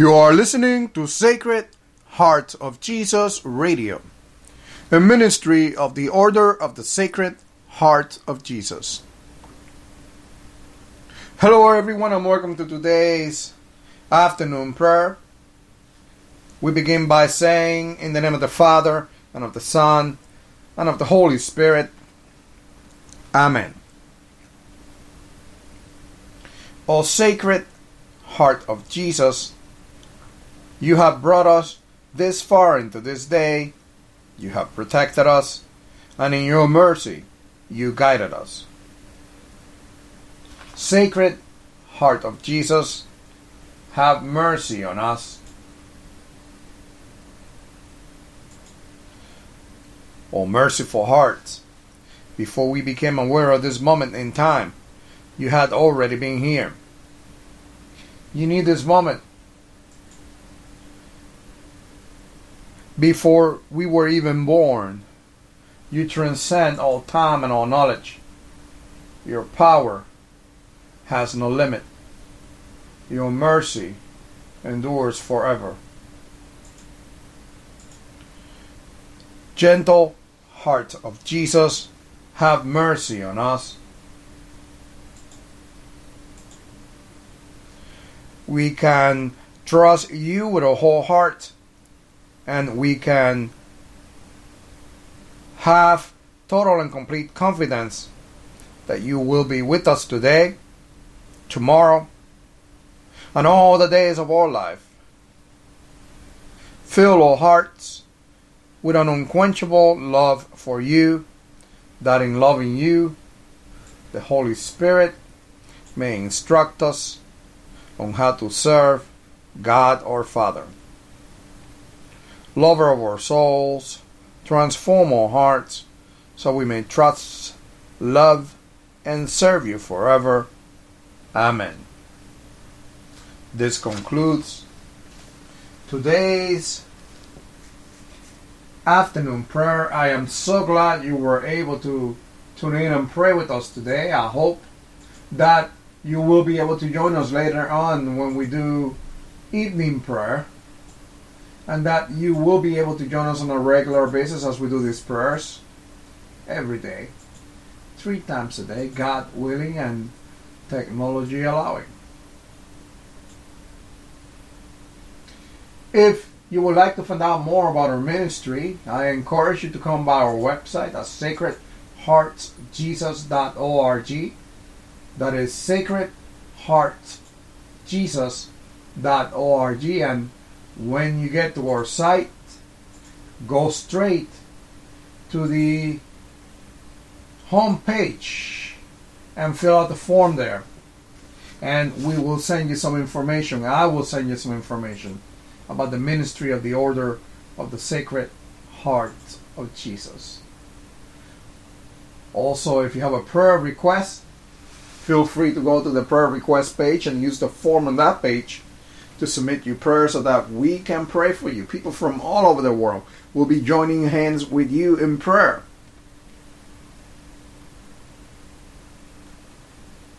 You are listening to Sacred Heart of Jesus Radio, a ministry of the Order of the Sacred Heart of Jesus. Hello, everyone, and welcome to today's afternoon prayer. We begin by saying, In the name of the Father, and of the Son, and of the Holy Spirit. Amen. O Sacred Heart of Jesus, you have brought us this far into this day. You have protected us, and in your mercy, you guided us. Sacred Heart of Jesus, have mercy on us. O merciful heart, before we became aware of this moment in time, you had already been here. You need this moment before we were even born. You transcend all time and all knowledge. Your power has no limit. Your mercy endures forever. Gentle heart of Jesus, have mercy on us. We can trust you with a whole heart and we can have total and complete confidence that you will be with us today, tomorrow, and all the days of our life. Fill our hearts with an unquenchable love for you, that in loving you, the Holy Spirit may instruct us on how to serve God our Father lover of our souls, transform our hearts so we may trust, love, and serve you forever. Amen. This concludes today's afternoon prayer. I am so glad you were able to tune in and pray with us today. I hope that you will be able to join us later on when we do evening prayer and that you will be able to join us on a regular basis as we do these prayers every day, three times a day, God willing and technology allowing. If you would like to find out more about our ministry, I encourage you to come by our website at sacredheartsjesus.org. That is sacredheartsjesus.org and when you get to our site, go straight to the home page and fill out the form there. And we will send you some information. I will send you some information about the ministry of the Order of the Sacred Heart of Jesus. Also, if you have a prayer request, feel free to go to the prayer request page and use the form on that page to submit your prayers so that we can pray for you. People from all over the world will be joining hands with you in prayer.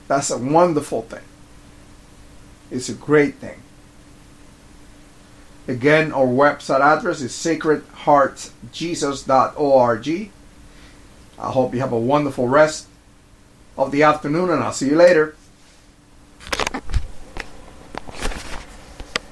That's a wonderful thing. It's a great thing. Again, our website address is sacredheartsjesus.org. I hope you have a wonderful rest of the afternoon, and I'll see you later.